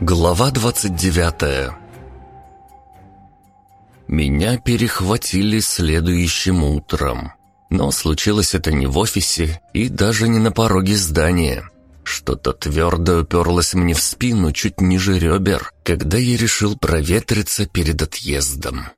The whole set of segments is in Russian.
Глава 29 Меня перехватили следующим утром. Но случилось это не в офисе и даже не на пороге здания. Что-то твердо уперлось мне в спину чуть ниже ребер, когда я решил проветриться перед отъездом.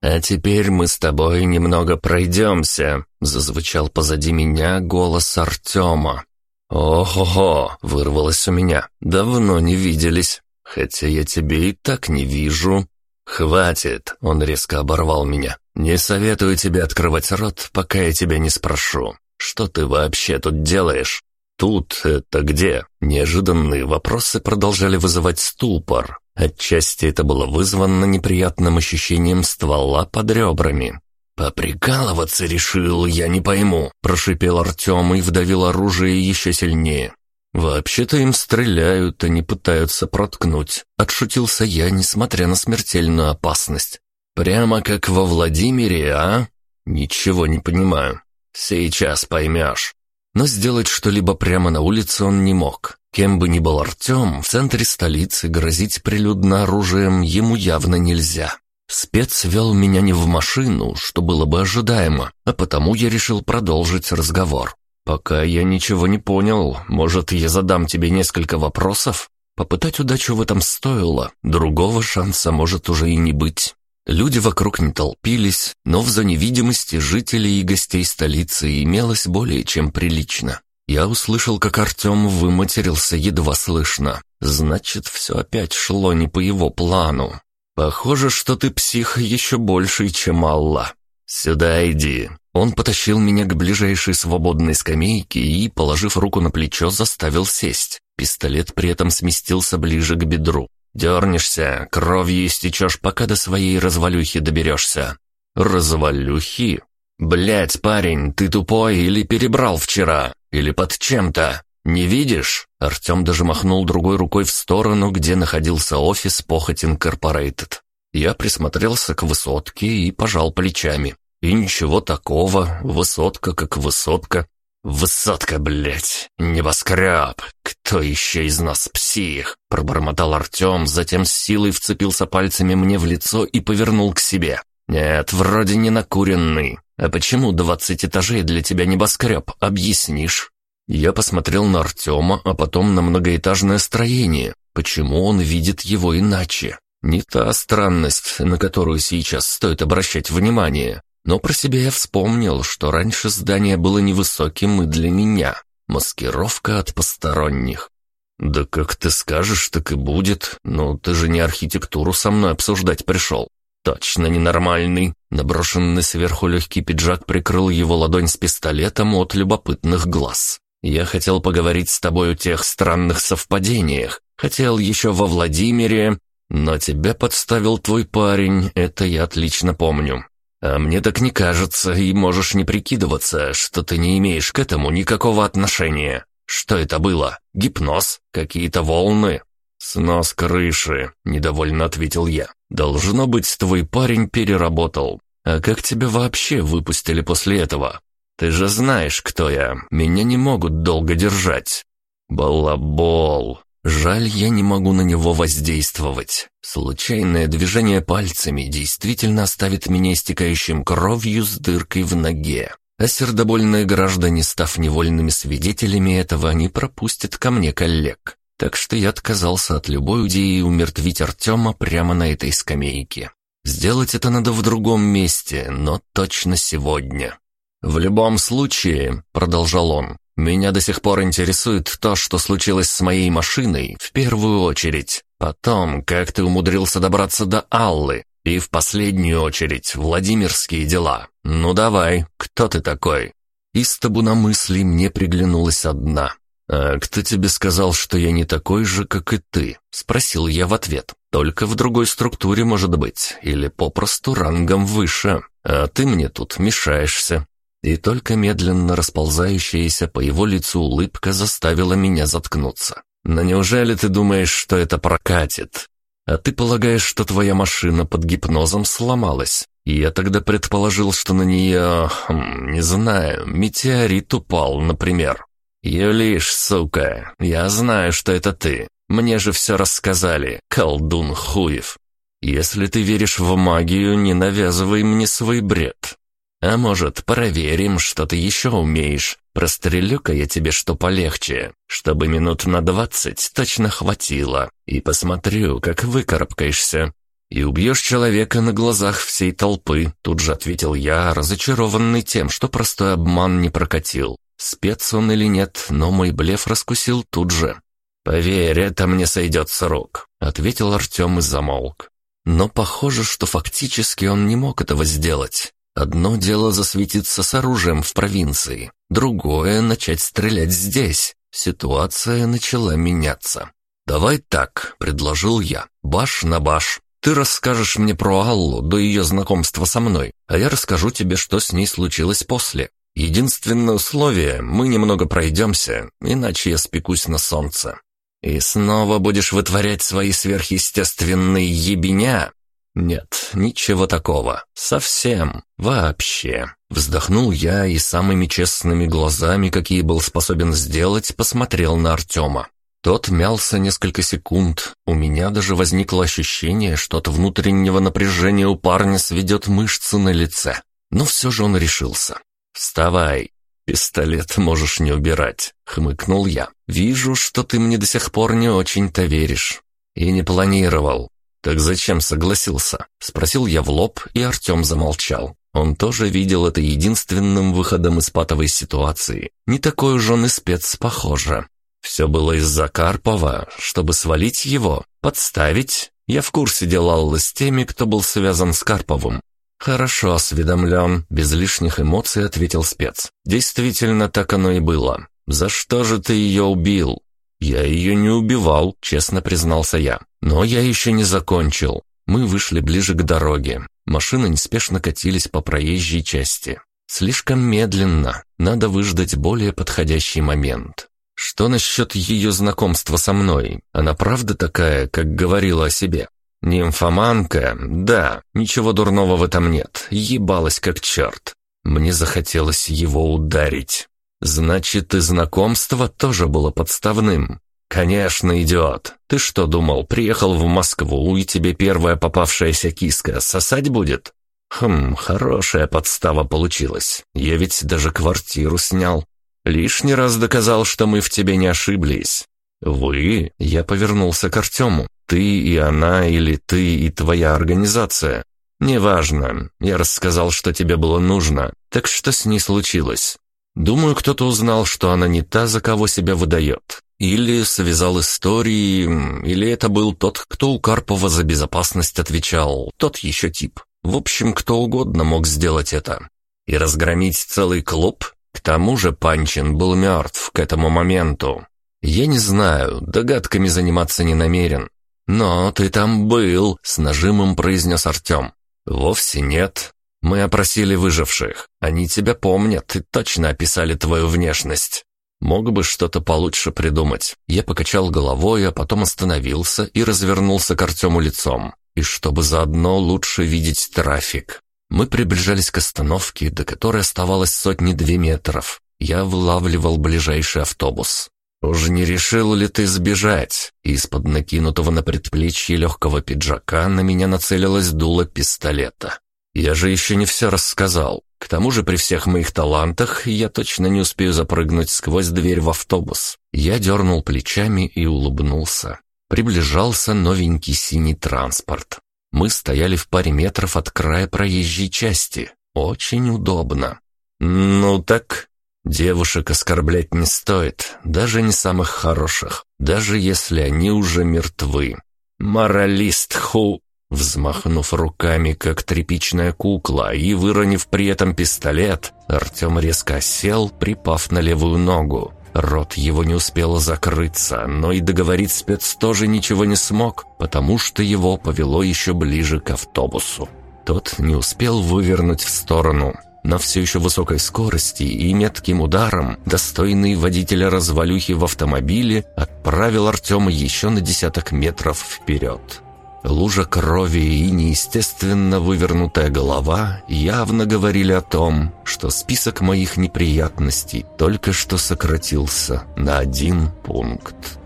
«А теперь мы с тобой немного пройдемся», — зазвучал позади меня голос Артема. «Ого-го!» — вырвалось у меня. «Давно не виделись. Хотя я тебе и так не вижу». «Хватит!» — он резко оборвал меня. «Не советую тебе открывать рот, пока я тебя не спрошу. Что ты вообще тут делаешь?» «Тут это где?» Неожиданные вопросы продолжали вызывать ступор. Отчасти это было вызвано неприятным ощущением ствола под ребрами. «Поприкалываться решил, я не пойму», — прошипел Артем и вдавил оружие еще сильнее. «Вообще-то им стреляют, а не пытаются проткнуть», — отшутился я, несмотря на смертельную опасность. «Прямо как во Владимире, а? Ничего не понимаю. Сейчас поймешь». Но сделать что-либо прямо на улице он не мог. Кем бы ни был Артем, в центре столицы грозить прилюдно оружием ему явно нельзя. Спец вел меня не в машину, что было бы ожидаемо, а потому я решил продолжить разговор. «Пока я ничего не понял, может, я задам тебе несколько вопросов?» Попытать удачу в этом стоило, другого шанса может уже и не быть. Люди вокруг не толпились, но в зоне видимости жителей и гостей столицы имелось более чем прилично. Я услышал, как Артем выматерился едва слышно. Значит, все опять шло не по его плану. «Похоже, что ты псих еще больший, чем Алла. Сюда иди». Он потащил меня к ближайшей свободной скамейке и, положив руку на плечо, заставил сесть. Пистолет при этом сместился ближе к бедру. «Дернешься, кровью истечешь, пока до своей развалюхи доберешься». «Развалюхи? Блядь, парень, ты тупой или перебрал вчера? Или под чем-то?» «Не видишь?» Артем даже махнул другой рукой в сторону, где находился офис Похоть Инкорпорейтед. Я присмотрелся к высотке и пожал плечами. И ничего такого, высотка как высотка. «Высотка, блядь, небоскреб! Кто еще из нас псих?» Пробормотал Артем, затем с силой вцепился пальцами мне в лицо и повернул к себе. «Нет, вроде не накуренный. А почему двадцать этажей для тебя небоскреб, объяснишь?» Я посмотрел на Артема, а потом на многоэтажное строение. Почему он видит его иначе? Не та странность, на которую сейчас стоит обращать внимание. Но про себя я вспомнил, что раньше здание было невысоким и для меня. Маскировка от посторонних. «Да как ты скажешь, так и будет. Но ты же не архитектуру со мной обсуждать пришел». «Точно ненормальный». Наброшенный сверху легкий пиджак прикрыл его ладонь с пистолетом от любопытных глаз. Я хотел поговорить с тобой о тех странных совпадениях. Хотел еще во Владимире, но тебя подставил твой парень, это я отлично помню. А мне так не кажется, и можешь не прикидываться, что ты не имеешь к этому никакого отношения. Что это было? Гипноз? Какие-то волны? Снос крыши, недовольно ответил я. Должно быть, твой парень переработал. А как тебя вообще выпустили после этого? Ты же знаешь, кто я. Меня не могут долго держать. Балабол. Жаль, я не могу на него воздействовать. Случайное движение пальцами действительно оставит меня истекающим кровью с дыркой в ноге. А сердобольные граждане, став невольными свидетелями этого, не пропустят ко мне коллег. Так что я отказался от любой идеи умертвить Артема прямо на этой скамейке. Сделать это надо в другом месте, но точно сегодня. «В любом случае», — продолжал он, — «меня до сих пор интересует то, что случилось с моей машиной, в первую очередь. Потом, как ты умудрился добраться до Аллы, и в последнюю очередь, Владимирские дела. Ну давай, кто ты такой?» Из табуна мыслей мне приглянулась одна. «А кто тебе сказал, что я не такой же, как и ты?» — спросил я в ответ. «Только в другой структуре, может быть, или попросту рангом выше. А ты мне тут мешаешься. И только медленно расползающаяся по его лицу улыбка заставила меня заткнуться. «Но неужели ты думаешь, что это прокатит? А ты полагаешь, что твоя машина под гипнозом сломалась? Я тогда предположил, что на нее, хм, не знаю, метеорит упал, например. Юлиш, сука, я знаю, что это ты. Мне же все рассказали, колдун хуев. Если ты веришь в магию, не навязывай мне свой бред. А может, проверим, что ты еще умеешь. Прострелю-ка я тебе что полегче, чтобы минут на двадцать точно хватило. И посмотрю, как выкарабкаешься. «И убьешь человека на глазах всей толпы», — тут же ответил я, разочарованный тем, что простой обман не прокатил. Спец он или нет, но мой блеф раскусил тут же. «Поверь, это мне сойдет с рук», — ответил Артем и замолк. Но похоже, что фактически он не мог этого сделать. Одно дело засветиться с оружием в провинции, другое — начать стрелять здесь. Ситуация начала меняться. «Давай так», — предложил я, — «баш на баш. Ты расскажешь мне про Аллу до ее знакомства со мной, а я расскажу тебе, что с ней случилось после. Единственное условие — мы немного пройдемся, иначе я спекусь на солнце. И снова будешь вытворять свои сверхъестественные ебеня? Нет, ничего такого. Совсем. Вообще. Вздохнул я и самыми честными глазами, какие был способен сделать, посмотрел на Артема. Тот мялся несколько секунд. У меня даже возникло ощущение, что от внутреннего напряжения у парня сведет мышцы на лице. Но все же он решился. «Вставай. Пистолет можешь не убирать», — хмыкнул я. «Вижу, что ты мне до сих пор не очень-то веришь». «И не планировал». «Так зачем согласился?» — спросил я в лоб, и Артем замолчал. Он тоже видел это единственным выходом из патовой ситуации. Не такой уж он и спец, похоже. Все было из-за Карпова, чтобы свалить его, подставить. Я в курсе дела с теми, кто был связан с Карповым. «Хорошо осведомлен», — без лишних эмоций ответил спец. «Действительно, так оно и было. За что же ты ее убил?» «Я ее не убивал», — честно признался я. «Но я еще не закончил. Мы вышли ближе к дороге. Машины неспешно катились по проезжей части. Слишком медленно. Надо выждать более подходящий момент. Что насчет ее знакомства со мной? Она правда такая, как говорила о себе? Нимфоманка? Да, ничего дурного в этом нет. Ебалась как черт. Мне захотелось его ударить. Значит, и знакомство тоже было подставным. «Конечно, идиот. Ты что думал, приехал в Москву, и тебе первая попавшаяся киска сосать будет?» «Хм, хорошая подстава получилась. Я ведь даже квартиру снял. Лишний раз доказал, что мы в тебе не ошиблись. Вы, я повернулся к Артему. Ты и она, или ты и твоя организация. Неважно, я рассказал, что тебе было нужно. Так что с ней случилось? Думаю, кто-то узнал, что она не та, за кого себя выдает. Или связал истории, или это был тот, кто у Карпова за безопасность отвечал, тот еще тип. В общем, кто угодно мог сделать это. И разгромить целый клуб? К тому же Панчин был мертв к этому моменту. Я не знаю, догадками заниматься не намерен. «Но ты там был», — с нажимом произнес Артем. «Вовсе нет. Мы опросили выживших. Они тебя помнят и точно описали твою внешность. Мог бы что-то получше придумать». Я покачал головой, а потом остановился и развернулся к Артему лицом. И чтобы заодно лучше видеть трафик. Мы приближались к остановке, до которой оставалось сотни-две метров. Я вылавливал ближайший автобус. «Уж не решил ли ты сбежать?» Из-под накинутого на предплечье легкого пиджака на меня нацелилось дуло пистолета. «Я же еще не все рассказал. К тому же при всех моих талантах я точно не успею запрыгнуть сквозь дверь в автобус». Я дернул плечами и улыбнулся. Приближался новенький синий транспорт. Мы стояли в паре метров от края проезжей части. Очень удобно. «Ну так...» Девушек оскорблять не стоит, даже не самых хороших, даже если они уже мертвы. Моралист ху... Взмахнув руками, как тряпичная кукла, и выронив при этом пистолет, Артем резко сел, припав на левую ногу. Рот его не успел закрыться, но и договорить спец тоже ничего не смог, потому что его повело еще ближе к автобусу. Тот не успел вывернуть в сторону. На все еще высокой скорости и метким ударом достойный водителя развалюхи в автомобиле отправил Артема еще на десяток метров вперед. Лужа крови и неестественно вывернутая голова явно говорили о том, что список моих неприятностей только что сократился на один пункт.